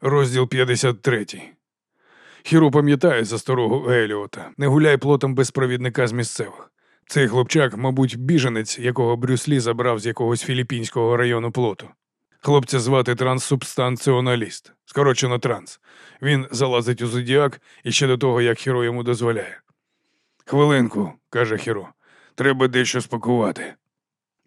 Розділ 53. Хіро пам'ятає за старого Еліота. Не гуляй плотом без провідника з місцевих. Цей хлопчак, мабуть, біженець, якого Брюслі забрав з якогось філіппінського району плоту. Хлопця звати транссубстанціоналіст, скорочено транс. Він залазить у зодіак і ще до того, як Хіро йому дозволяє. Хвилинку, каже Хіро, треба дещо спакувати.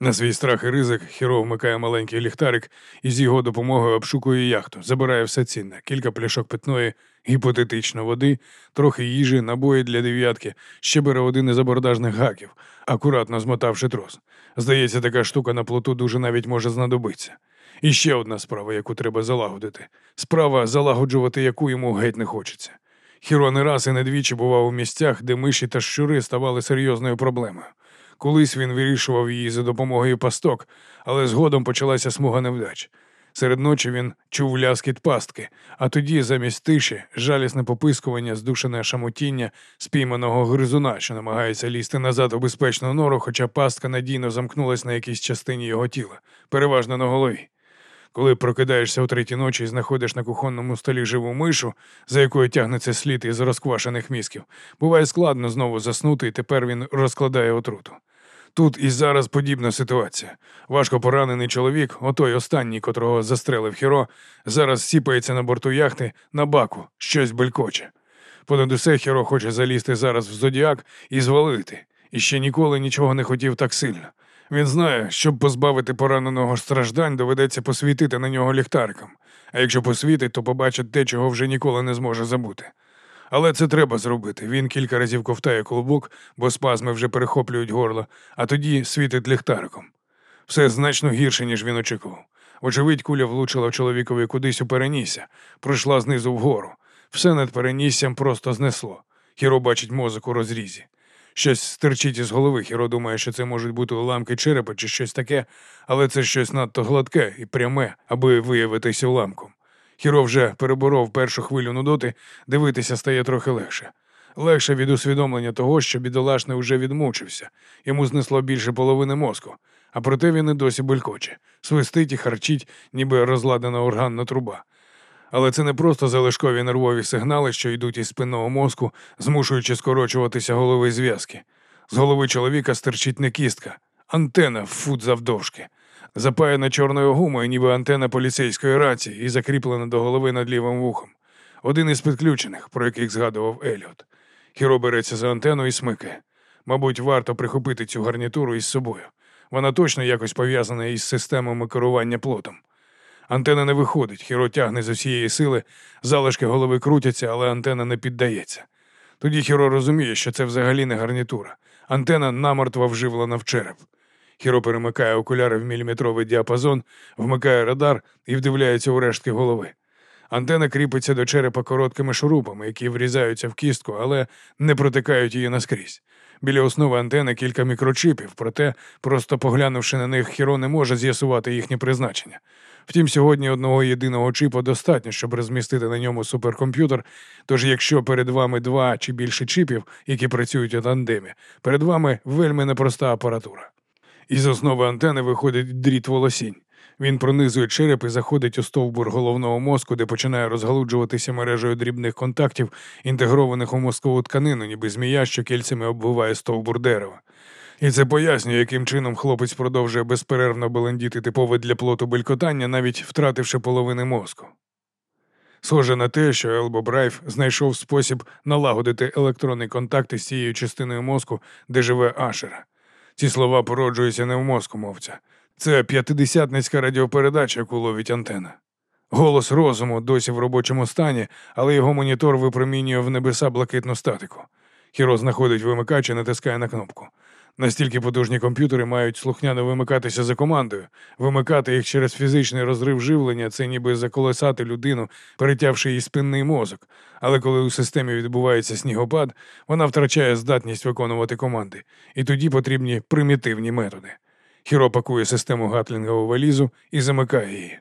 На свій страх і ризик Хіро вмикає маленький ліхтарик і з його допомогою обшукує яхту, забирає все цінне, кілька пляшок питної, гіпотетично води, трохи їжі, набої для дев'ятки, ще бере один із абордажних гаків, акуратно змотавши трос. Здається, така штука на плоту дуже навіть може знадобитися. І ще одна справа, яку треба залагодити. Справа, залагоджувати яку йому геть не хочеться. Хіро не раз і не двічі бував у місцях, де миші та щури ставали серйозною проблемою. Колись він вирішував її за допомогою пасток, але згодом почалася смуга невдач. Серед ночі він чув ляскіт пастки, а тоді, замість тиші, жалісне попискування, здушене шамотіння спійманого гризуна, що намагається лізти назад у безпечну нору, хоча пастка надійно замкнулась на якійсь частині його тіла, переважно на голові. Коли прокидаєшся о третій ночі і знаходиш на кухонному столі живу мишу, за якою тягнеться слід із розквашених мізків, буває складно знову заснути, і тепер він розкладає отруту. Тут і зараз подібна ситуація. Важко поранений чоловік, отой останній, котрого застрелив хіро, зараз сіпається на борту яхти на баку, щось белькоче. Понад усе хіро хоче залізти зараз в зодіак і звалити, і ще ніколи нічого не хотів так сильно. Він знає, щоб позбавити пораненого страждань, доведеться посвітити на нього ліхтариком, а якщо посвітить, то побачить те, чого вже ніколи не зможе забути. Але це треба зробити. Він кілька разів ковтає клубок, бо спазми вже перехоплюють горло, а тоді світить ліхтариком. Все значно гірше, ніж він очікував. Вочевидь, куля влучила чоловікові кудись у перенісся, пройшла знизу вгору. Все над переніссям просто знесло. Хіро бачить мозок у розрізі. Щось стирчить із голови. Хіро думає, що це можуть бути уламки черепа чи щось таке, але це щось надто гладке і пряме, аби виявитися уламком. Хіро вже переборов першу хвилю нудоти, дивитися стає трохи легше. Легше від усвідомлення того, що бідолашний уже відмучився, йому знесло більше половини мозку, а проте він і досі булькоче, свистить і харчить, ніби розладена органна труба. Але це не просто залишкові нервові сигнали, що йдуть із спинного мозку, змушуючи скорочуватися голови зв'язки. З голови чоловіка стирчить не кістка, антена в фут завдовжки запаяна чорною гумою, ніби антена поліцейської рації, і закріплена до голови над лівим вухом. Один із підключених, про яких згадував Еліот. Хіро береться за антенну і смикає. Мабуть, варто прихопити цю гарнітуру із собою. Вона точно якось пов'язана із системами керування плотом. Антена не виходить, хіро тягне з усієї сили, залишки голови крутяться, але антена не піддається. Тоді хіро розуміє, що це взагалі не гарнітура. Антена намертво вживлена в череп. Хіро перемикає окуляри в міліметровий діапазон, вмикає радар і вдивляється у рештки голови. Антена кріпиться до черепа короткими шурупами, які врізаються в кістку, але не протикають її наскрізь. Біля основи антени кілька мікрочипів, проте, просто поглянувши на них, хіро не може з'ясувати їхнє призначення. Втім, сьогодні одного єдиного чипа достатньо, щоб розмістити на ньому суперкомп'ютер. Тож, якщо перед вами два чи більше чипів, які працюють у тандемі, перед вами вельми непроста апаратура. Із основи антени виходить дріт волосінь. Він пронизує череп і заходить у стовбур головного мозку, де починає розгалуджуватися мережею дрібних контактів, інтегрованих у мозкову тканину, ніби змія, що кільцями оббиває стовбур дерева. І це пояснює, яким чином хлопець продовжує безперервно белендіти типове для плоту белькотання, навіть втративши половини мозку. Схоже на те, що Елбо Брайф знайшов спосіб налагодити електронний контакт із цією частиною мозку, де живе Ашера. Ці слова породжуються не в мозку мовця. Це п'ятидесятницька радіопередача, яку ловить антена. Голос розуму досі в робочому стані, але його монітор випромінює в небеса блакитну статику. Хіро знаходить вимикач і натискає на кнопку. Настільки потужні комп'ютери мають слухняно вимикатися за командою, вимикати їх через фізичний розрив живлення це ніби заколесати людину, перетявши її спинний мозок. Але коли у системі відбувається снігопад, вона втрачає здатність виконувати команди, і тоді потрібні примітивні методи. Хіро пакує систему Гатлінга у валізу і замикає її.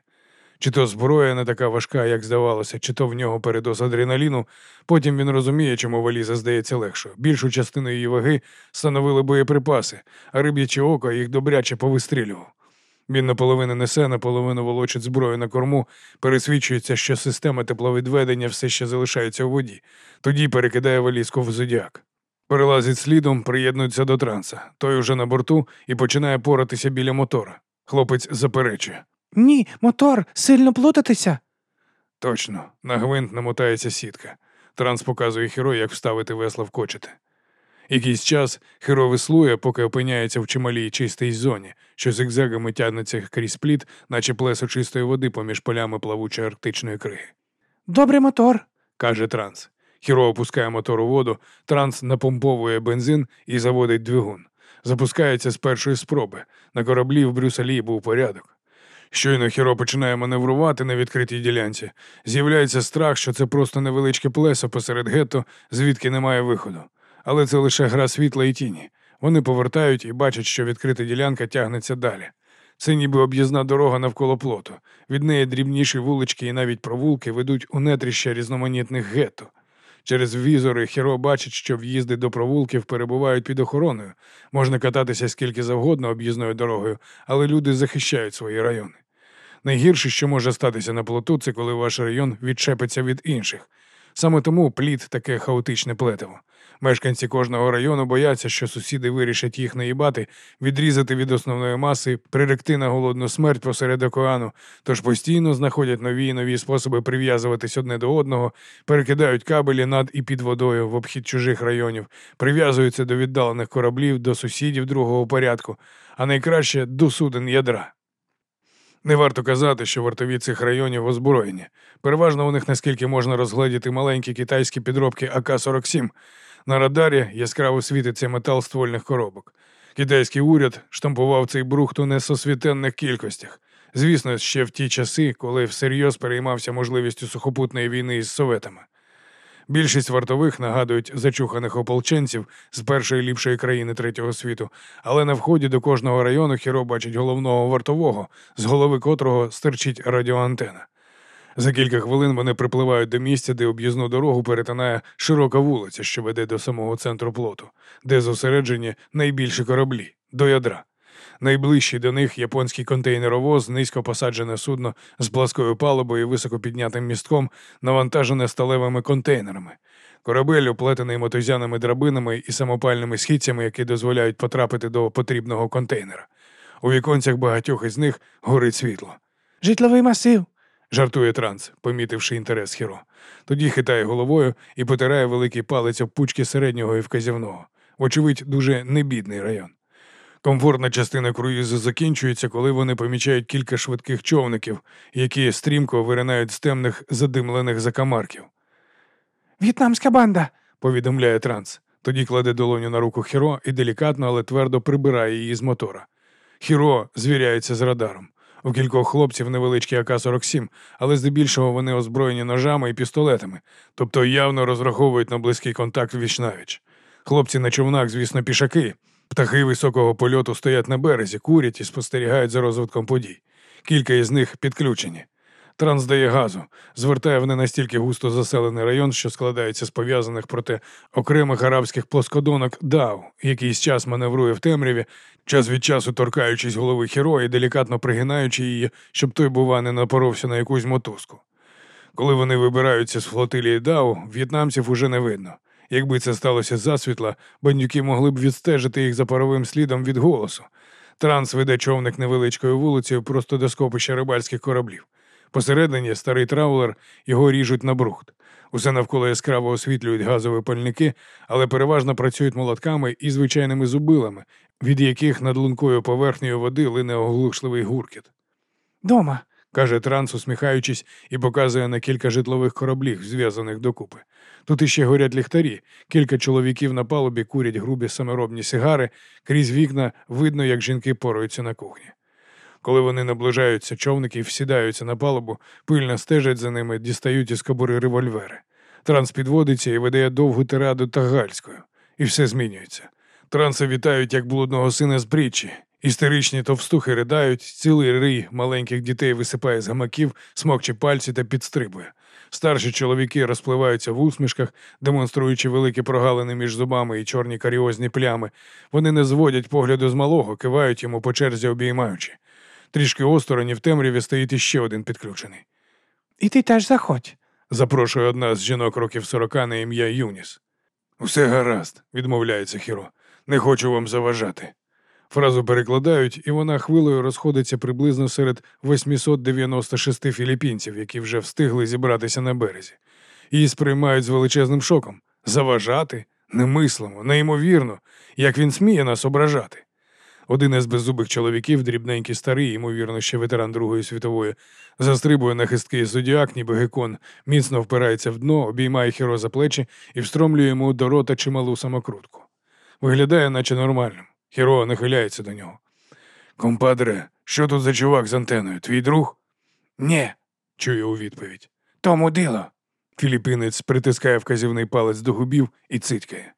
Чи то зброя не така важка, як здавалося, чи то в нього передоз адреналіну. Потім він розуміє, чому валіза здається легшою. Більшу частину її ваги становили боєприпаси, а риб'яче око їх добряче повистрілював. Він наполовину несе, наполовину волочить зброю на корму, пересвідчується, що система тепловідведення все ще залишається у воді, тоді перекидає валізку в зодіак. Перелазить слідом, приєднується до транса. Той уже на борту і починає поратися біля мотора. Хлопець заперечує. Ні, мотор, сильно плутатися. Точно, на гвинт намотається сітка. Транс показує Хіро, як вставити весла в кочети. Якийсь час Хіро веслує, поки опиняється в чималій чистій зоні, що зигзагами тягнеться крізь плід, наче плесо чистої води поміж полями плавучої арктичної криги. Добрий мотор. каже Транс. Хіро опускає мотор у воду, транс напомповує бензин і заводить двигун. Запускається з першої спроби. На кораблі в Брюсселі був порядок. Щойно Хіро починає маневрувати на відкритій ділянці. З'являється страх, що це просто невеличке плесо посеред гетто, звідки немає виходу. Але це лише гра світла і тіні. Вони повертають і бачать, що відкрита ділянка тягнеться далі. Це ніби об'їзна дорога навколо плоту. Від неї дрібніші вулички і навіть провулки ведуть у нетріща різноманітних гетто. Через візори Хіро бачить, що в'їзди до провулків перебувають під охороною. Можна кататися скільки завгодно об'їзною дорогою, але люди захищають свої райони. Найгірше, що може статися на плоту, це коли ваш район відчепиться від інших. Саме тому плід таке хаотичне плетиво. Мешканці кожного району бояться, що сусіди вирішать їх наїбати, відрізати від основної маси, приректи на голодну смерть посеред океану, тож постійно знаходять нові і нові способи прив'язуватись одне до одного, перекидають кабелі над і під водою в обхід чужих районів, прив'язуються до віддалених кораблів, до сусідів другого порядку, а найкраще до суден ядра. Не варто казати, що вартові цих районів озброєні. Переважно у них наскільки можна розгледіти маленькі китайські підробки АК-47. На радарі яскраво світиться метал ствольних коробок. Китайський уряд штампував цей брухт у несосвітенних кількостях. Звісно, ще в ті часи, коли всерйоз переймався можливістю сухопутної війни із советами. Більшість вартових нагадують зачуханих ополченців з першої ліпшої країни третього світу, але на вході до кожного району хіро бачить головного вартового, з голови котрого стирчить радіоантена. За кілька хвилин вони припливають до місця, де об'їзну дорогу перетинає широка вулиця, що веде до самого центру плоту, де зосереджені найбільші кораблі до ядра. Найближчий до них японський контейнеровоз, низько посаджене судно з пласкою палубою і високопіднятим містком, навантажене сталевими контейнерами. Корабель, оплетений мотузяними драбинами і самопальними східцями, які дозволяють потрапити до потрібного контейнера. У віконцях багатьох із них горить світло. Житловий масив. Жартує транс, помітивши інтерес Хіро. Тоді хитає головою і потирає великий палець об пучки середнього і вказівного. Вочевидь, дуже небідний район. Комфортна частина круїзу закінчується, коли вони помічають кілька швидких човників, які стрімко виринають з темних задимлених закамарків. В'єтнамська банда. Повідомляє транс. Тоді кладе долоню на руку Хіро і делікатно, але твердо прибирає її з мотора. Хіро звіряється з радаром. У кількох хлопців невеличкі АК-47, але здебільшого вони озброєні ножами і пістолетами, тобто явно розраховують на близький контакт вічнавіч. Хлопці на човнах, звісно, пішаки. Птахи високого польоту стоять на березі, курять і спостерігають за розвитком подій. Кілька із них підключені. Транс дає газу, звертає в не настільки густо заселений район, що складається з пов'язаних проти окремих арабських плоскодонок Дау, який з час маневрує в темряві, час від часу торкаючись голови хіро делікатно пригинаючи її, щоб той, бува, не напоровся на якусь мотузку. Коли вони вибираються з флотилії Дау, в'єтнамців уже не видно. Якби це сталося засвітла, бандюки могли б відстежити їх за паровим слідом від голосу. Транс веде човник невеличкою вулицею просто до скопища рибальських кораблів. Посередині старий траулер його ріжуть на брухт. Усе навколо яскраво освітлюють газові пальники, але переважно працюють молотками і звичайними зубилами, від яких над лункою поверхнею води лине оглушливий гуркіт. Дома. Каже транс, усміхаючись, і показує на кілька житлових кораблів, зв'язаних докупи. Тут іще горять ліхтарі, кілька чоловіків на палубі курять грубі саморобні сигари, крізь вікна видно, як жінки пораються на кухні. Коли вони наближаються, човники всідаються на палубу, пильно стежать за ними, дістають із кобури револьвери. Транс підводиться і видає довгу тираду тагальською. І все змінюється. Транса вітають як блудного сина з брічі. Істеричні товстухи ридають, цілий рий маленьких дітей висипає з гамаків, смокче пальці та підстрибує. Старші чоловіки розпливаються в усмішках, демонструючи великі прогалини між зубами і чорні каріозні плями. Вони не зводять погляду з малого, кивають йому по черзі обіймаючи. Трішки осторонь і в темряві стоїть іще один підключений. І ти теж заходь. Запрошує одна з жінок років сорока на ім'я Юніс. Усе гаразд, відмовляється Хіро. Не хочу вам заважати. Фразу перекладають, і вона хвилею розходиться приблизно серед 896 філіппінців, які вже встигли зібратися на березі. Її сприймають з величезним шоком. Заважати? Немислимо, неймовірно, як він сміє нас ображати. Один із беззубих чоловіків, дрібненький старий, ймовірно, ще ветеран Другої світової, застрибує на хисткий зодіак, ніби гекон, міцно впирається в дно, обіймає хіро за плечі і встромлює йому до рота чималу самокрутку. Виглядає, наче нормальним. Хіро нахиляється до нього. Компадре, що тут за чувак з антеною? Твій друг? Нє, чує у відповідь. тому дило. Філіппінець притискає вказівний палець до губів і цитькає.